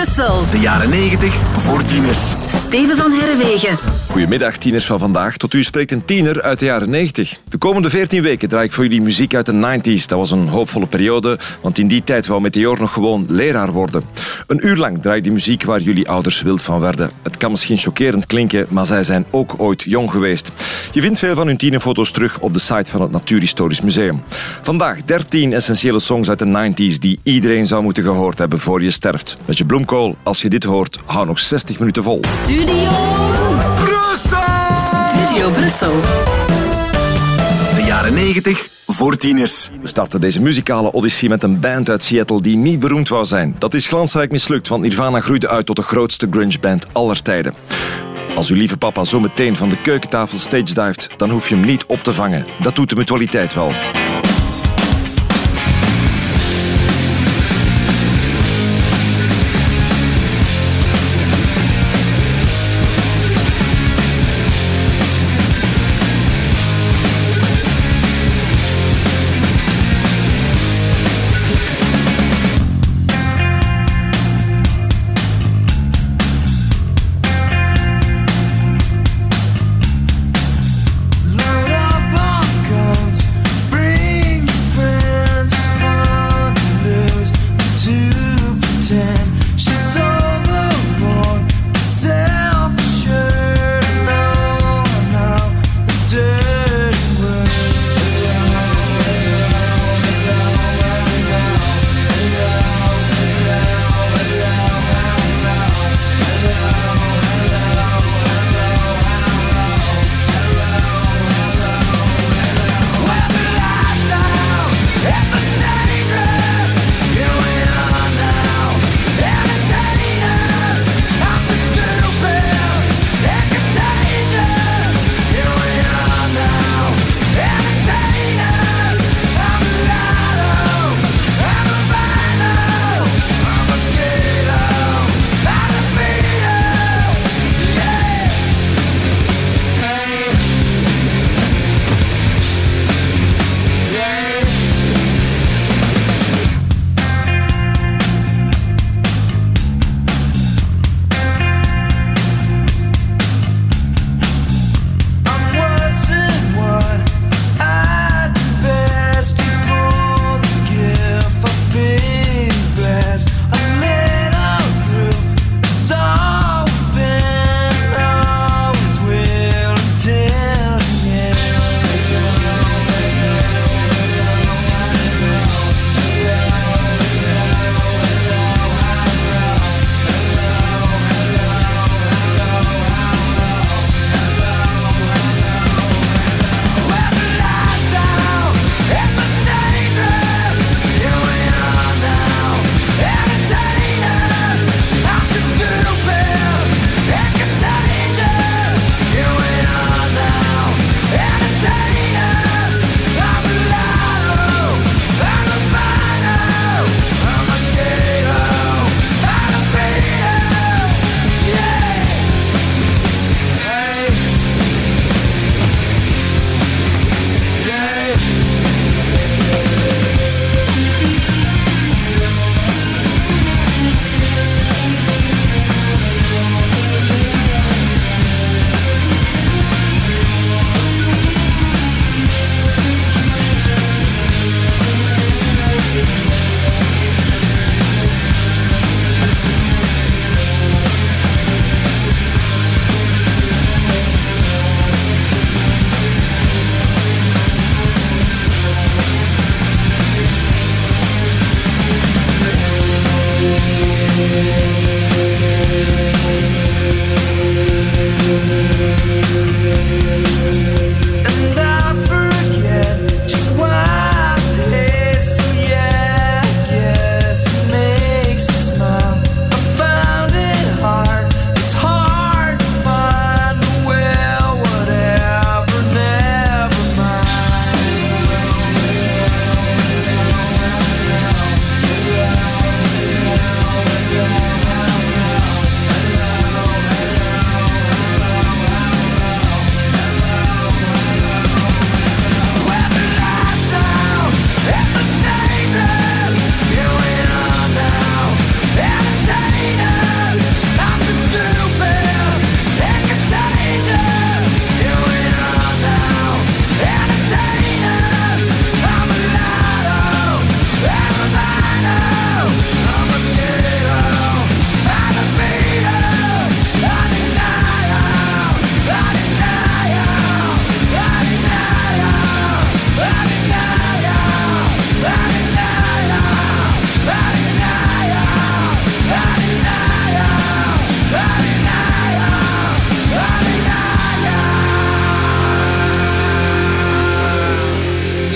Brussel. De jaren 90 voor tieners. Steven van Herrewegen. Goedemiddag, tieners van vandaag. Tot u spreekt een tiener uit de jaren 90. De komende 14 weken draai ik voor jullie muziek uit de 90s. Dat was een hoopvolle periode, want in die tijd wou Meteor nog gewoon leraar worden. Een uur lang draai ik die muziek waar jullie ouders wild van werden. Het kan misschien chockerend klinken, maar zij zijn ook ooit jong geweest. Je vindt veel van hun tienerfoto's terug op de site van het Natuurhistorisch Museum. Vandaag 13 essentiële songs uit de 90s die iedereen zou moeten gehoord hebben voor je sterft. Met je bloemkool, als je dit hoort, hou nog 60 minuten vol. Studio Brussel! Studio Brussel. De jaren 90 voor tieners. We starten deze muzikale odyssee met een band uit Seattle die niet beroemd wou zijn. Dat is glansrijk mislukt, want Nirvana groeide uit tot de grootste grunge-band aller tijden. Als uw lieve papa zo meteen van de keukentafel stage divet, dan hoef je hem niet op te vangen. Dat doet de mutualiteit wel.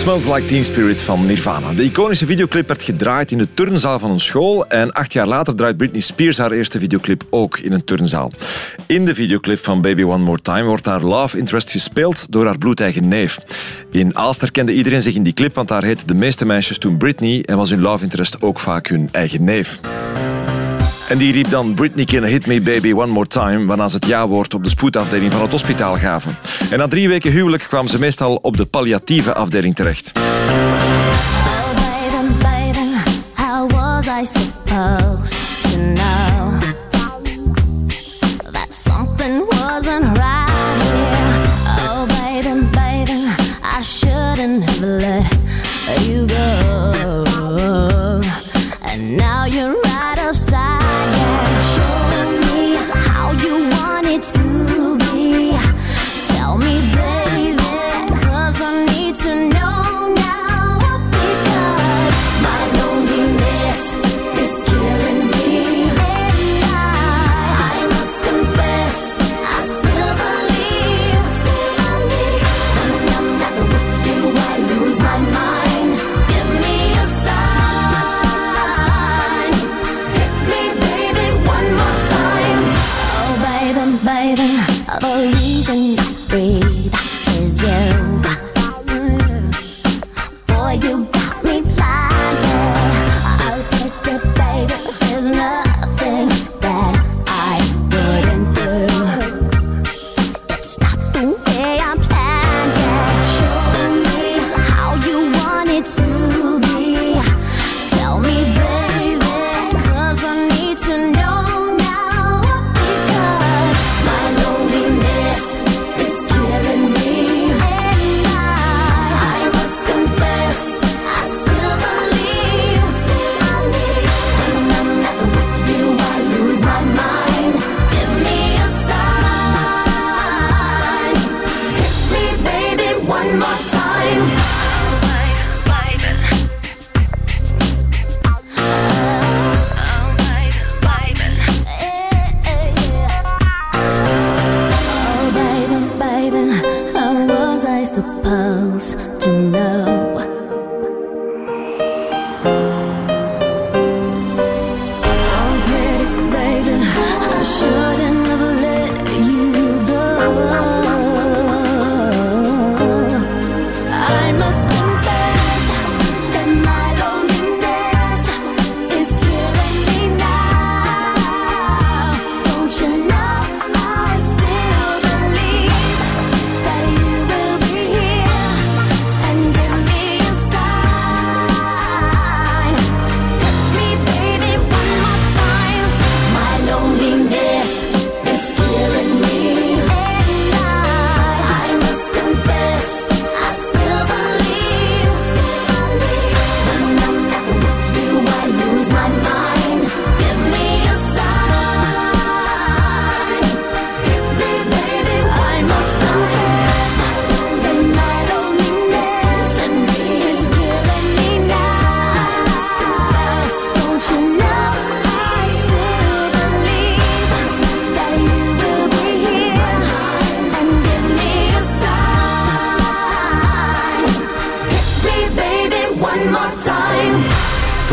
Smells Like Teen Spirit van Nirvana. De iconische videoclip werd gedraaid in de turnzaal van een school en acht jaar later draait Britney Spears haar eerste videoclip ook in een turnzaal. In de videoclip van Baby One More Time wordt haar love interest gespeeld door haar bloedeigen neef. In Aalst herkende iedereen zich in die clip, want daar heette de meeste meisjes toen Britney en was hun love interest ook vaak hun eigen neef. En die riep dan Britney Can Hit Me Baby One More Time, waarna ze het ja-woord op de spoedafdeling van het hospitaal gaven. En na drie weken huwelijk kwamen ze meestal op de palliatieve afdeling terecht. To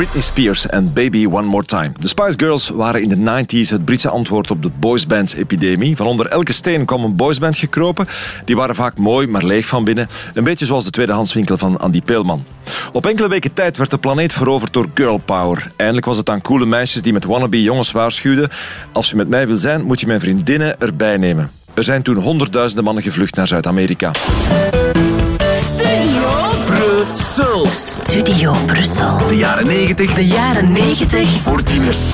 Britney Spears en Baby One More Time. De Spice Girls waren in de 90s het Britse antwoord op de boysband-epidemie. Van onder elke steen kwam een boysband gekropen. Die waren vaak mooi, maar leeg van binnen. Een beetje zoals de tweedehandswinkel van Andy Peelman. Op enkele weken tijd werd de planeet veroverd door girl power. Eindelijk was het aan coole meisjes die met wannabe jongens waarschuwden. Als je met mij wil zijn, moet je mijn vriendinnen erbij nemen. Er zijn toen honderdduizenden mannen gevlucht naar Zuid-Amerika. Studio Brussel. De jaren 90 De jaren 90. voor tieners.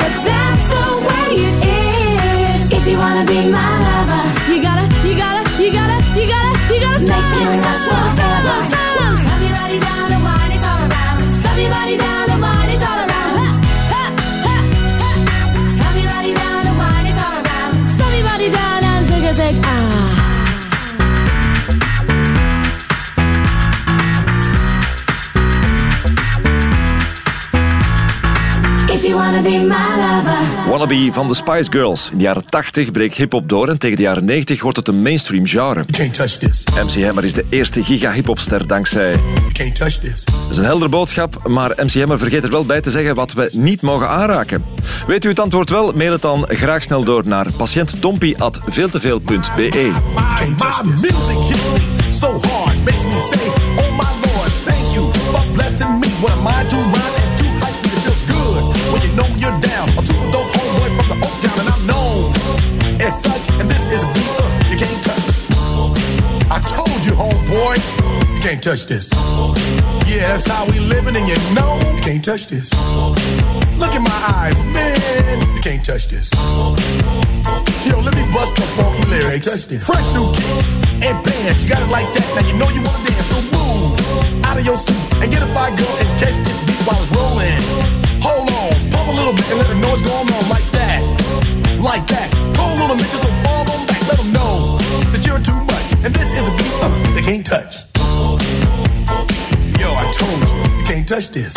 but that's the way it is. If you wanna be my lover, You gotta, you gotta, you gotta, you gotta, you gotta Make stop, it last stop, stop, forever. stop, stop. Your body down and wine it all around. Slam your body down be my lover. Wannabe van de Spice Girls. In de jaren 80 breekt hip-hop door en tegen de jaren 90 wordt het een mainstream genre. Can't touch this. MC Hammer is de eerste giga-hiphopster dankzij. Can't touch this. Dat is een heldere boodschap, maar MC Hammer vergeet er wel bij te zeggen wat we niet mogen aanraken. Weet u het antwoord wel? Mail het dan graag snel door naar patiënttompie.veelteveel.be. So hard, makes me say, Oh my Lord, thank you for blessing me. To when you know you're down. A super dope homeboy from the Oak Town, and I'm known as such. And this is a beat uh, you can't touch. I told you, homeboy, you can't touch this. Yeah, that's how we living, and you know you can't touch this. Look in my eyes, man, you can't touch this. Yo, let me bust the funky lyrics. Touch this. Fresh new kicks and bands, you got it like that. Now you know you wanna dance, so move out of your seat and get a fire girl and catch this beat while it's rolling. Little bit and let them know what's on like that, like that. Hold on a minute, just fall on back, let them know that you're too much. And this is a beat uh, they can't touch. Yo, I told you, you can't touch this.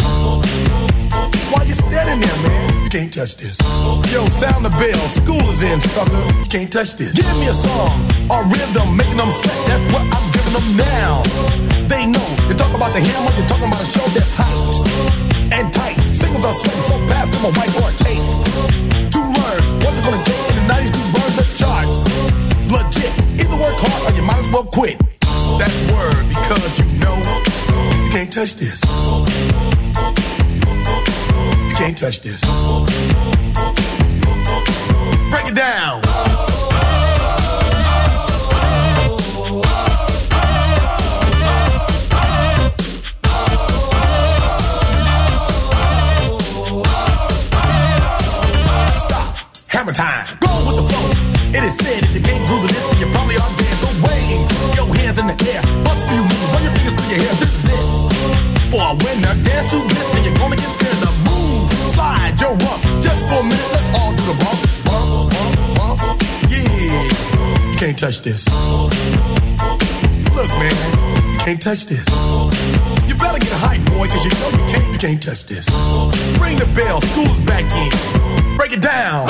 Why you standing there, man? You can't touch this. Yo, sound the bell. School is in, sucker. You can't touch this. Give me a song or rhythm, making them sweat. That's what I'm giving them now. They know. You talk about the hammer, you're talking about a show that's hot and tight. Singles are sweating so fast, I'm a whiteboard tape. To learn what's it gonna take in the 90s to burn the charts. Legit. Either work hard or you might as well quit. That's word because you know you can't touch this. You can't touch this. Break it down. Can't groove to this, you probably are dead. So wave your hands in the air. Bust a few moves. Run your fingers through your hair. This is it. For a winner, dance to this, and you're gonna get there. The move, slide your rump. Just for a minute, let's all do the bump, bump, bump, bump. Yeah, you can't touch this. Look, man, you can't touch this. You better get hype, boy, cause you know you can't, you can't touch this. Ring the bell, school's back in. Break it down.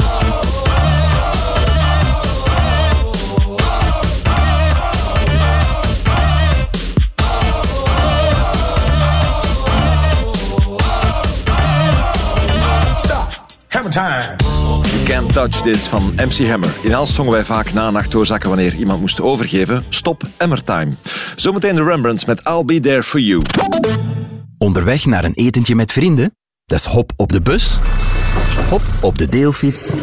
Stop. Hammer time. You Can't Touch This van MC Hammer. In zongen wij vaak na nachtdoorzakken wanneer iemand moest overgeven. Stop Hammer Time. Zometeen de Rembrandts met I'll Be There For You. Onderweg naar een etentje met vrienden? Dat is hop op de bus, hop op de deelfiets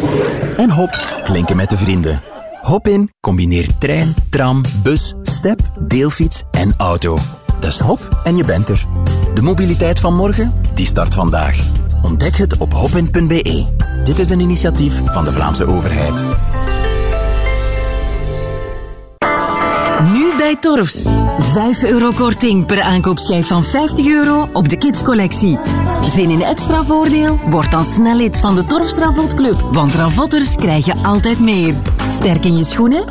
en hop klinken met de vrienden. Hop in combineert trein, tram, bus, step, deelfiets en auto. Dat is hop en je bent er. De mobiliteit van morgen, die start vandaag. Ontdek het op hopin.be. Dit is een initiatief van de Vlaamse overheid. Nu bij Torfs. 5 euro korting per aankoopschijf van 50 euro op de kidscollectie. Zin in extra voordeel? Word dan snel lid van de Torfs Ravotte Club. Want ravotters krijgen altijd meer. Sterk in je schoenen?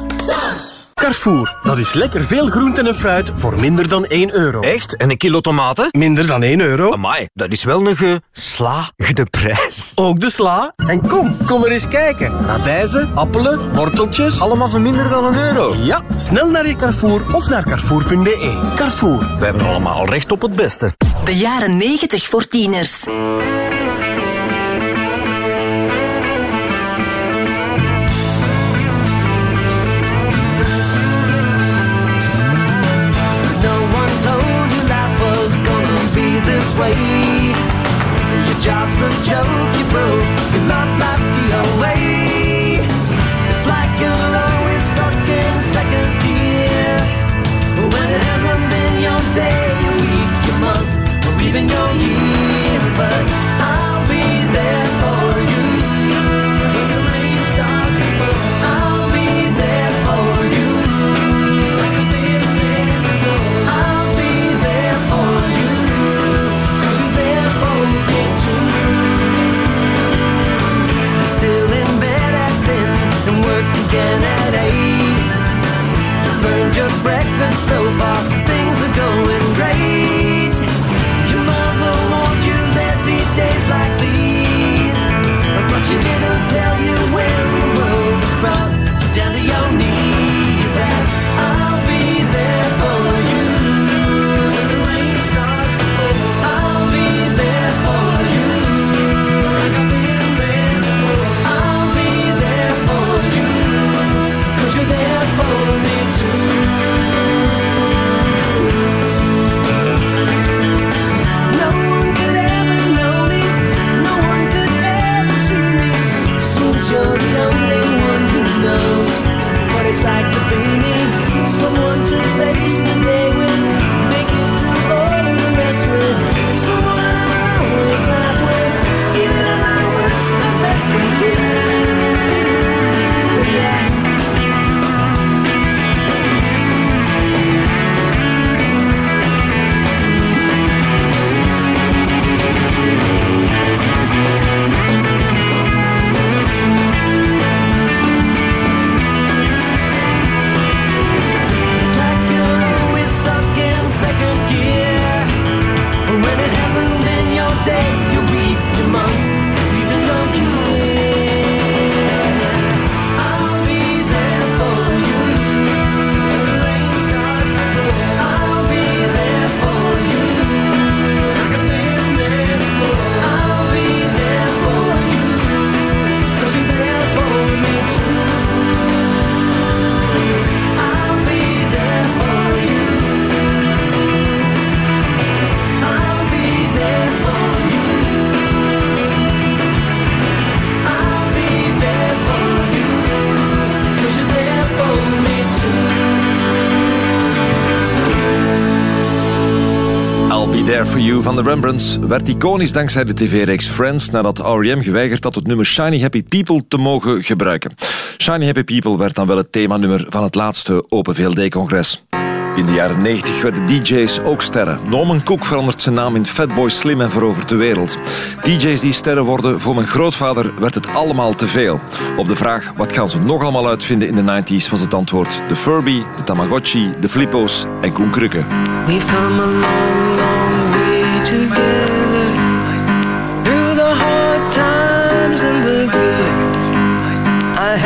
Carrefour, dat is lekker veel groenten en fruit voor minder dan 1 euro. Echt? En een kilo tomaten? Minder dan 1 euro. Amai, dat is wel een geslaagde prijs. Ook de sla. En kom, kom er eens kijken. Radijzen, appelen, worteltjes. Allemaal voor minder dan een euro. Ja, snel naar je Carrefour of naar carrefour.be. Carrefour. We hebben allemaal recht op het beste. De jaren 90 voor tieners. Van de Rembrandts werd iconisch dankzij de tv-reeks Friends nadat R.E.M. geweigerd had het nummer Shiny Happy People te mogen gebruiken. Shiny Happy People werd dan wel het themanummer van het laatste Open VLD-congres. In de jaren 90 werden DJ's ook sterren. Norman Cook verandert zijn naam in Fatboy Slim en verovert de wereld. DJ's die sterren worden, voor mijn grootvader werd het allemaal te veel. Op de vraag wat gaan ze nog allemaal uitvinden in de 90s was het antwoord de Furby, de Tamagotchi, de Flippo's en Koen Krukke. Come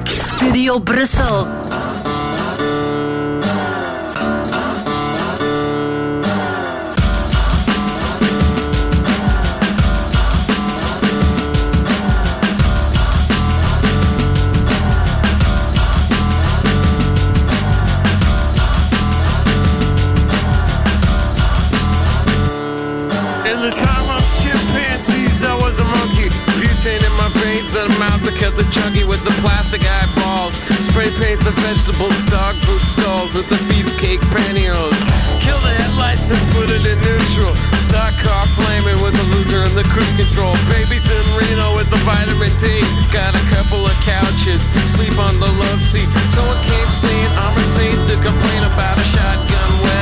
Studio Brussel. plastic eyeballs. Spray paint the vegetables, dog food stalls with the beefcake pantyhose. Kill the headlights and put it in neutral. Stock car flaming with a loser and the cruise control. Babies in Reno with the vitamin D. Got a couple of couches, sleep on the love seat. Someone came saying I'm insane to complain about a shotgun wedding.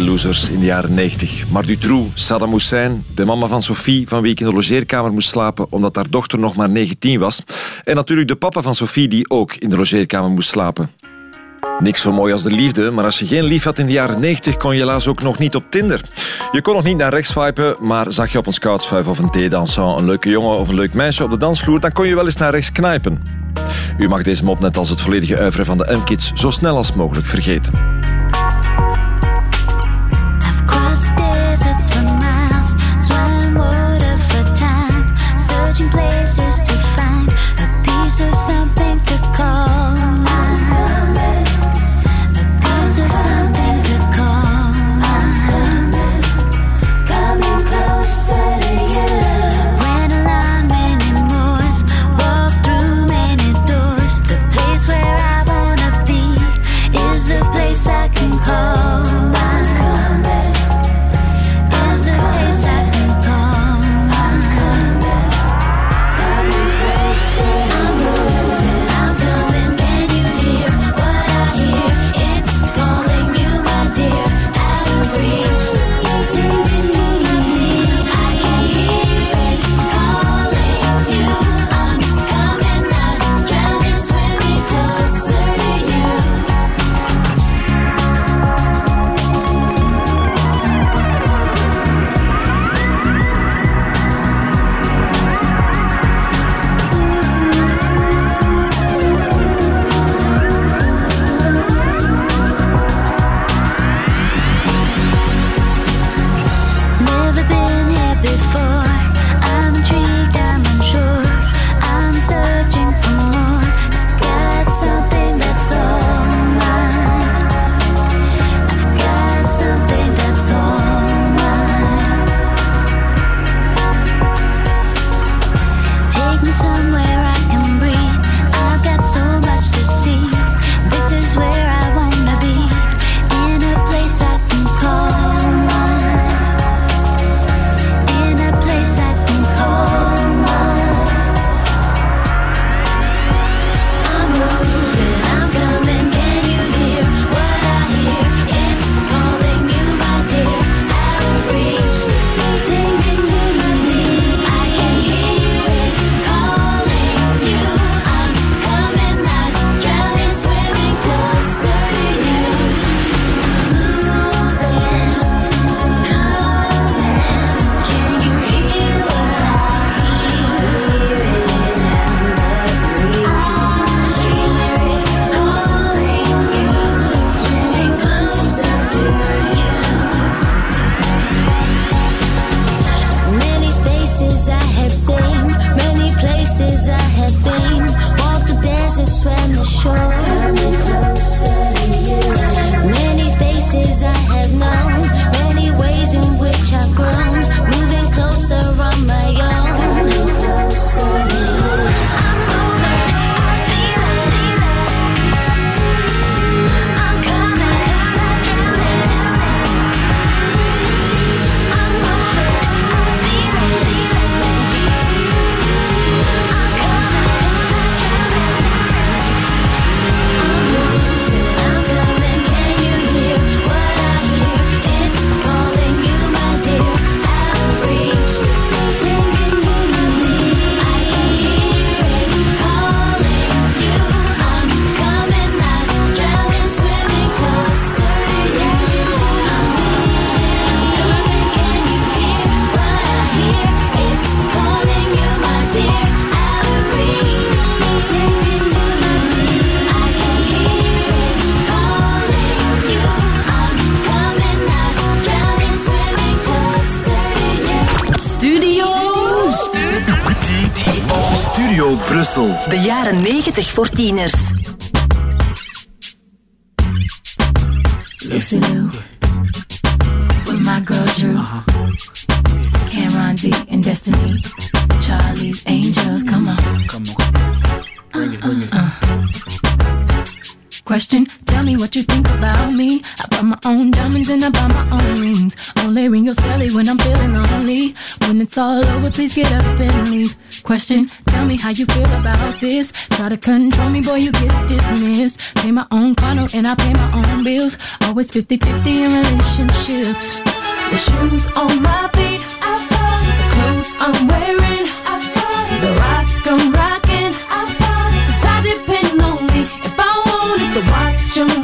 losers in de jaren 90. Maar Dutroux, Saddam Hussein, de mama van Sophie, van wie ik in de logeerkamer moest slapen omdat haar dochter nog maar 19 was. En natuurlijk de papa van Sophie, die ook in de logeerkamer moest slapen. Niks zo mooi als de liefde, maar als je geen lief had in de jaren 90 kon je helaas ook nog niet op Tinder. Je kon nog niet naar rechts swipen, maar zag je op een scoutsvuif of een theedans een leuke jongen of een leuk meisje op de dansvloer, dan kon je wel eens naar rechts knijpen. U mag deze mop net als het volledige uiveren van de M-Kids zo snel als mogelijk vergeten. your call. 20 voor tieners. Lucy Lou. With my girl Drew. Uh -huh. Cameron D and Destiny. Charlie's Angels, come on. Come on. Bring it, bring it. Uh, uh, Question, tell me what you think about me. Buy my own diamonds and I buy my own rings. Only ring your celly when I'm feeling lonely. When it's all over, please get up and leave. Question: Tell me how you feel about this. Try to control me, boy, you get dismissed. Pay my own condo and I pay my own bills. Always 50-50 in relationships. The shoes on my feet, I bought the clothes I'm wearing. I bought the rock I'm rocking. I bought 'cause I depend on me if I wanted the watch I'm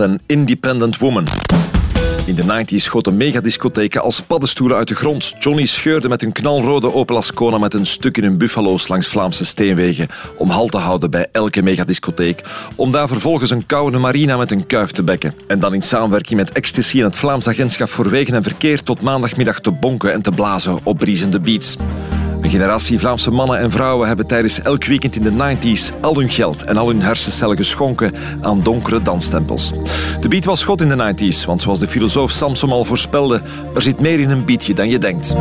En Independent Woman. In de 90s schoten megadiscotheken als paddenstoelen uit de grond. Johnny scheurde met een knalrode Opel Ascona met een stuk in hun buffalo's langs Vlaamse steenwegen om halt te houden bij elke megadiscotheek. Om daar vervolgens een koude marina met een kuif te bekken. En dan in samenwerking met Ecstasy en het Vlaams Agentschap voor Wegen en Verkeer tot maandagmiddag te bonken en te blazen op briesende beats. Een generatie Vlaamse mannen en vrouwen hebben tijdens elk weekend in de 90s al hun geld en al hun hersencellen geschonken aan donkere danstempels. De beat was god in de 90s, want zoals de filosoof Samson al voorspelde, er zit meer in een beatje dan je denkt.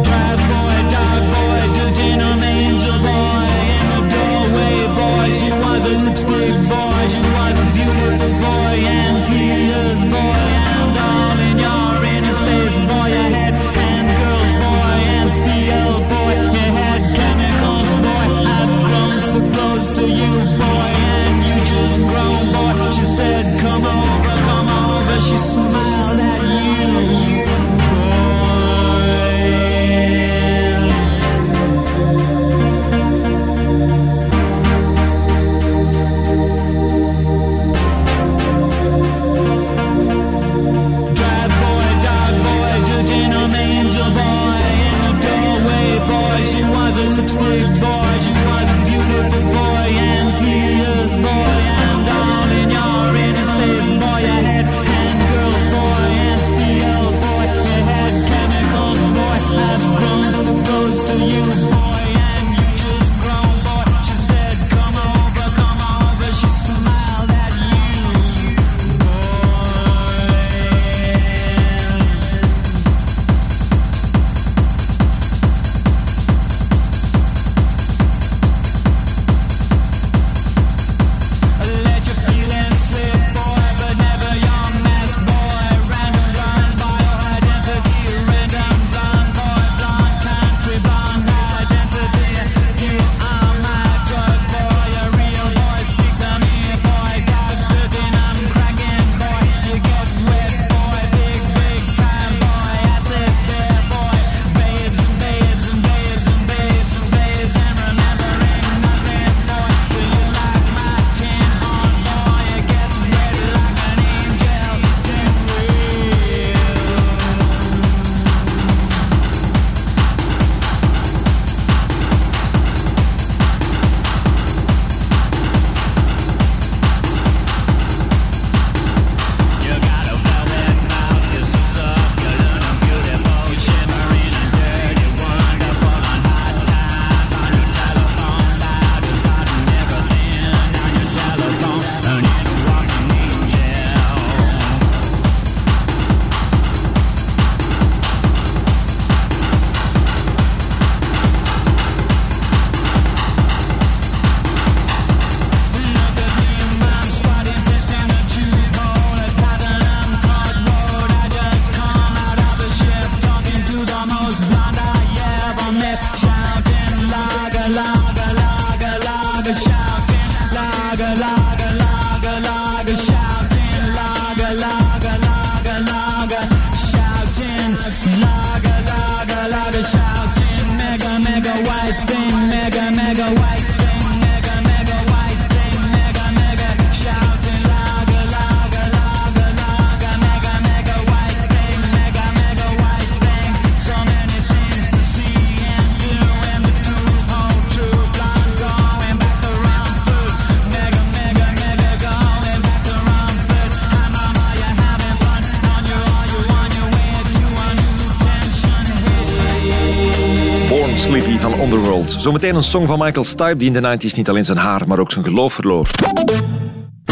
Zometeen een song van Michael Stipe die in de 90s niet alleen zijn haar, maar ook zijn geloof verloor.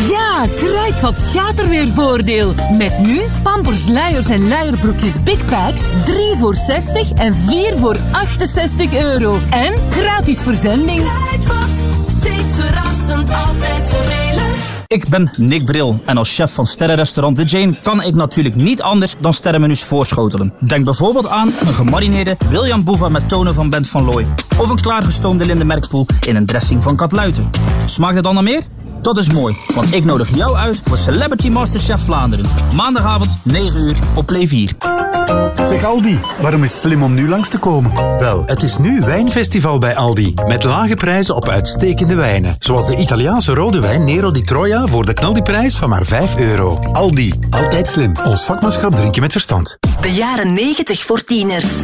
Ja, Kruidvat gaat er weer voordeel. Met nu Pampers luiers en luierbroekjes Big Packs 3 voor 60 en 4 voor 68 euro. En gratis verzending. Kruidvat, steeds verrassend, altijd voordelig. Ik ben Nick Bril en als chef van sterrenrestaurant The Jane kan ik natuurlijk niet anders dan sterrenmenu's voorschotelen. Denk bijvoorbeeld aan een gemarineerde William Boeva met tonen van Bent van Looy. Of een klaargestoomde Linde Merkpoel in een dressing van Katluiten. Smaakt het dan naar meer? Dat is mooi, want ik nodig jou uit voor Celebrity Masterchef Vlaanderen. Maandagavond 9 uur op Play 4. Zeg Aldi, waarom is het slim om nu langs te komen? Wel, het is nu wijnfestival bij Aldi. Met lage prijzen op uitstekende wijnen. Zoals de Italiaanse rode wijn Nero di Troia voor de knaldiprijs van maar 5 euro. Aldi, altijd slim. Ons vakmanschap drink je met verstand. De jaren 90 voor tieners.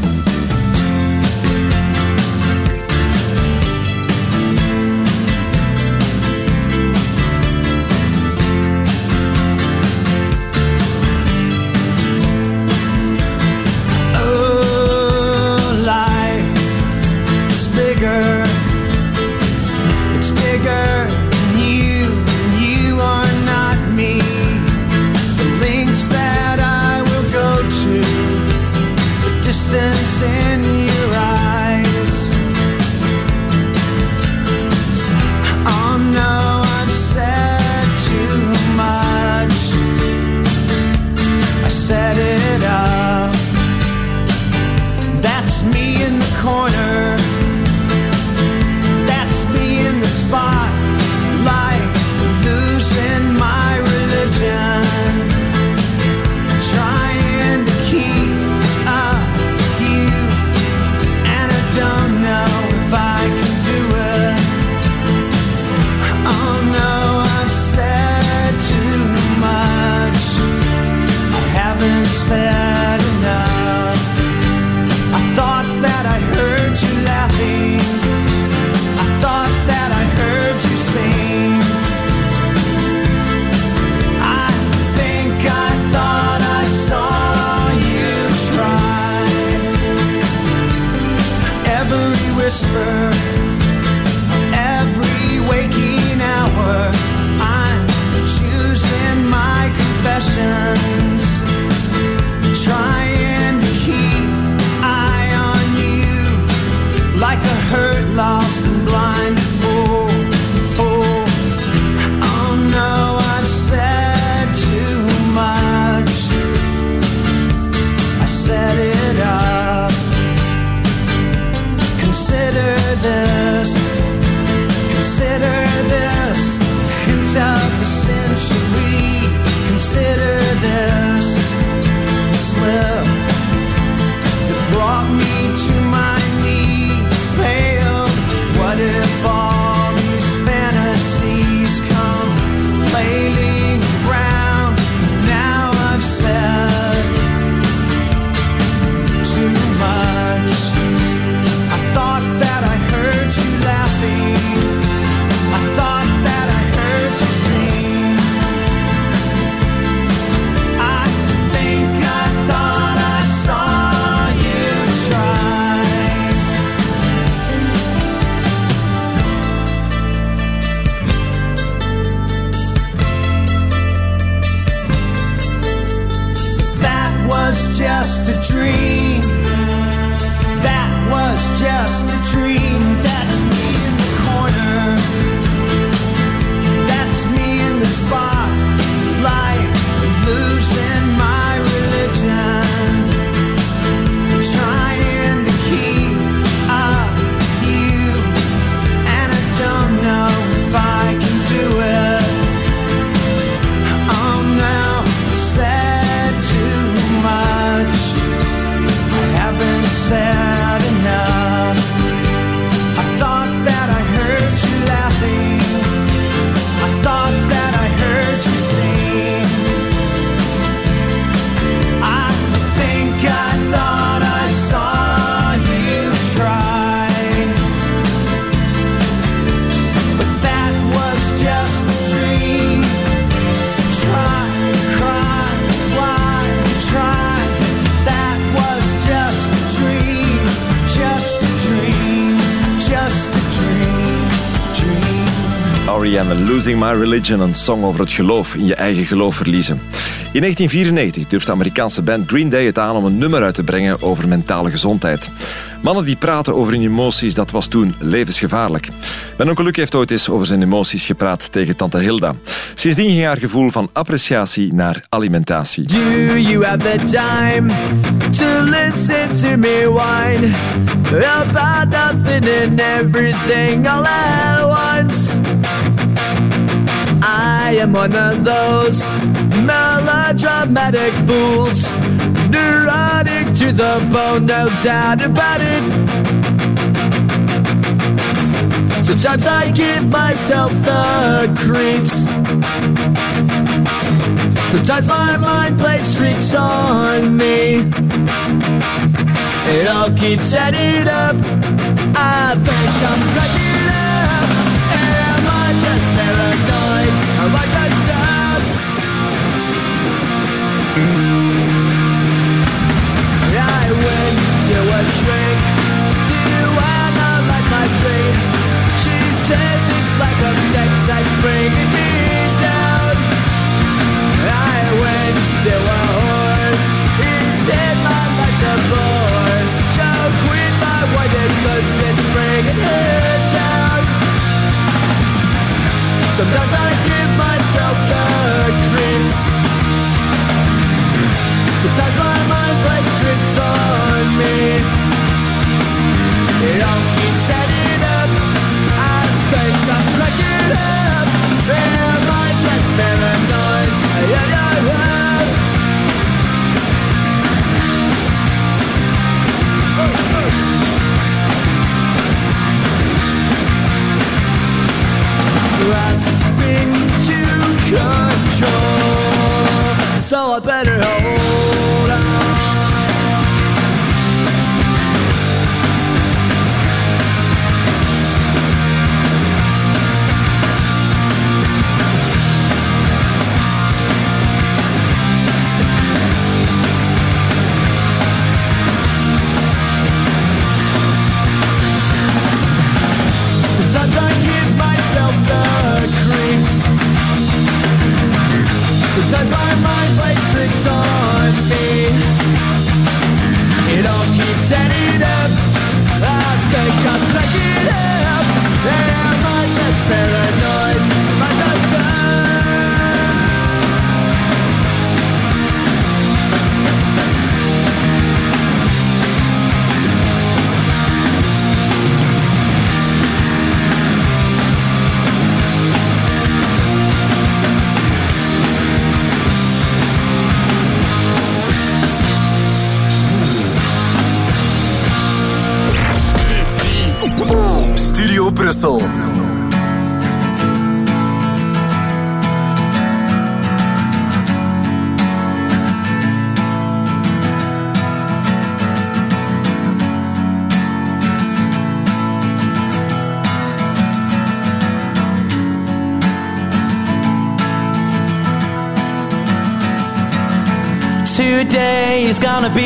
Dream. Losing My Religion, een song over het geloof, in je eigen geloof verliezen. In 1994 durft de Amerikaanse band Green Day het aan om een nummer uit te brengen over mentale gezondheid. Mannen die praten over hun emoties, dat was toen levensgevaarlijk. Mijn onkel heeft ooit eens over zijn emoties gepraat tegen tante Hilda. Sindsdien ging haar gevoel van appreciatie naar alimentatie. Do you have the time to listen to me everything? Am one of those melodramatic fools, neurotic to the bone, no doubt about it. Sometimes I give myself the creeps. Sometimes my mind plays tricks on me. It all keeps adding up. I think I'm cracking up. Am I just paranoid? Sometimes I give myself the My mind plays tricks on me. It all keeps adding up. I think I'm cracking up. Am I just paranoid? Yeah, yeah, yeah. Grasping to control,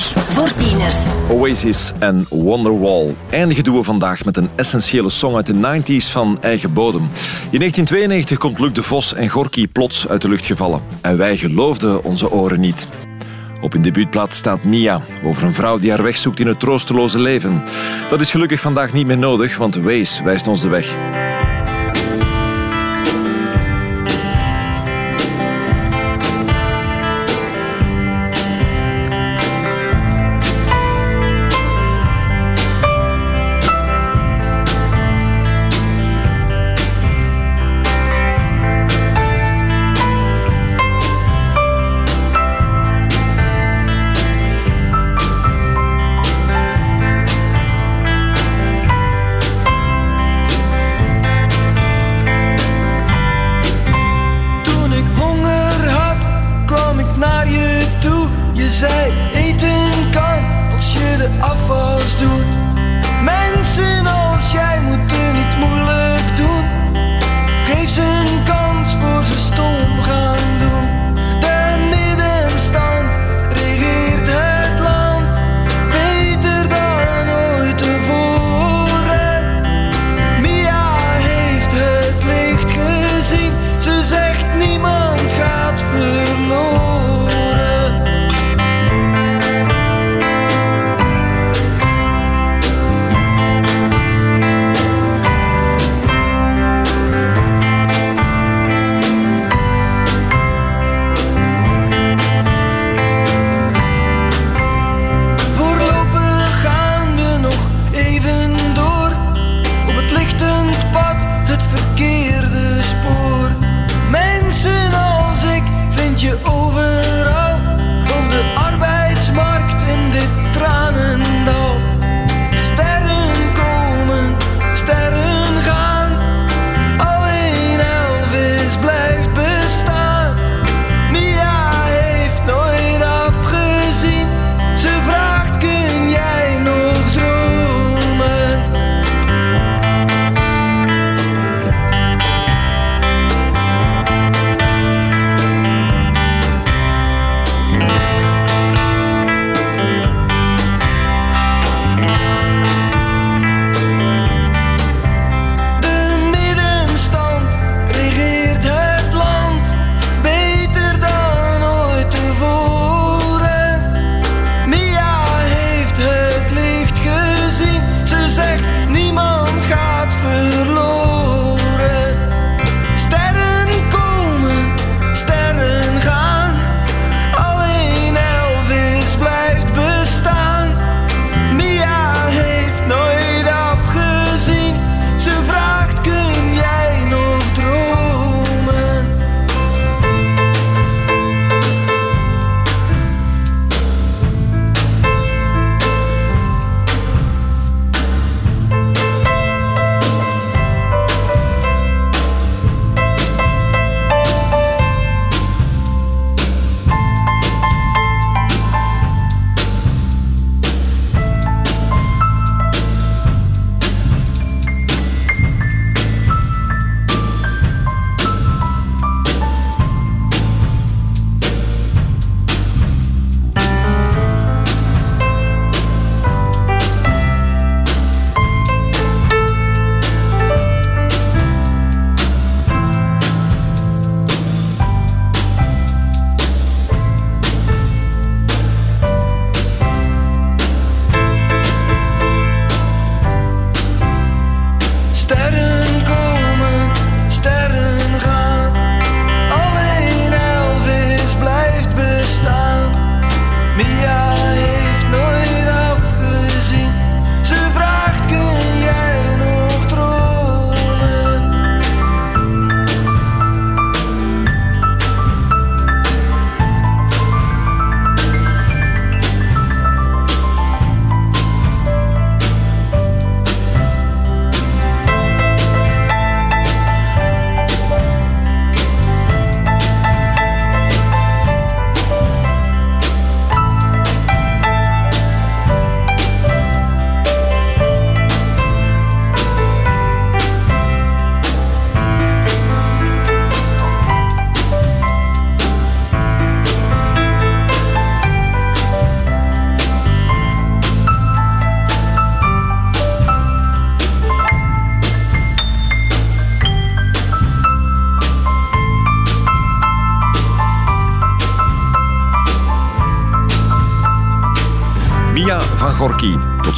voor tieners. Oasis en Wonderwall eindigen we vandaag met een essentiële song uit de 90s van eigen bodem. In 1992 komt Luc de Vos en Gorky plots uit de lucht gevallen. En wij geloofden onze oren niet. Op een debuutplaat staat Mia, over een vrouw die haar weg zoekt in het troosteloze leven. Dat is gelukkig vandaag niet meer nodig, want Waze wijst ons de weg.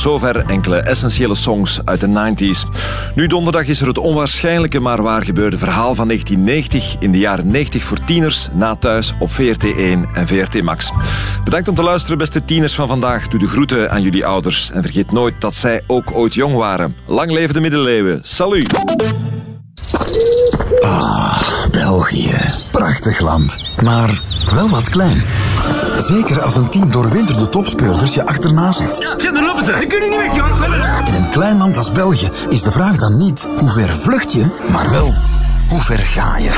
Zover enkele essentiële songs uit de 90s. Nu donderdag is er het onwaarschijnlijke maar waar gebeurde verhaal van 1990 in de jaren 90 voor tieners na thuis op VRT1 en VRT Max. Bedankt om te luisteren, beste tieners van vandaag. Doe de groeten aan jullie ouders en vergeet nooit dat zij ook ooit jong waren. Lang leven de middeleeuwen. Salut! Ah, België. Prachtig land. Maar wel wat klein. Zeker als een team doorwinterde topspeurders je achterna zit. Ja, daar lopen ze. Ze kunnen niet weg, joh. In een klein land als België is de vraag dan niet hoe ver vlucht je, maar wel hoe ver ga je.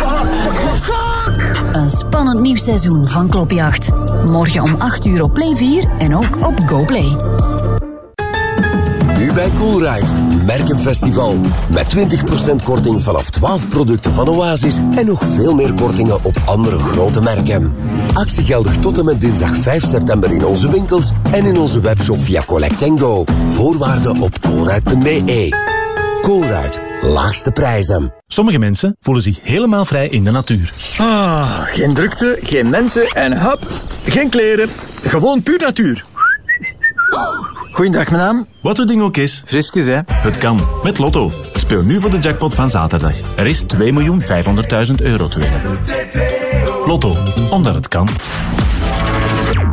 Een spannend nieuw seizoen van Klopjacht. Morgen om 8 uur op Play 4 en ook op GoPlay. Nu bij Coolride, Merkenfestival. Met 20% korting vanaf 12 producten van Oasis en nog veel meer kortingen op andere grote merken. Actie geldig tot en met dinsdag 5 september in onze winkels en in onze webshop via Collect Go. Voorwaarden op coolride.be. Coolride, laagste prijzen. Sommige mensen voelen zich helemaal vrij in de natuur. Ah, geen drukte, geen mensen en hop, geen kleren. Gewoon puur natuur. Goeiedag, mijn naam. Wat het ding ook is. Friskus, hè? Het kan. Met Lotto. Speel nu voor de jackpot van zaterdag. Er is 2.500.000 euro te winnen. Lotto. Omdat het kan.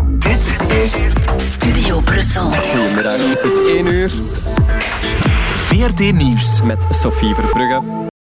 Dit is Studio Brussel. Goedemiddag, het is 1 uur. VRT Nieuws. Met Sophie Verbrugge.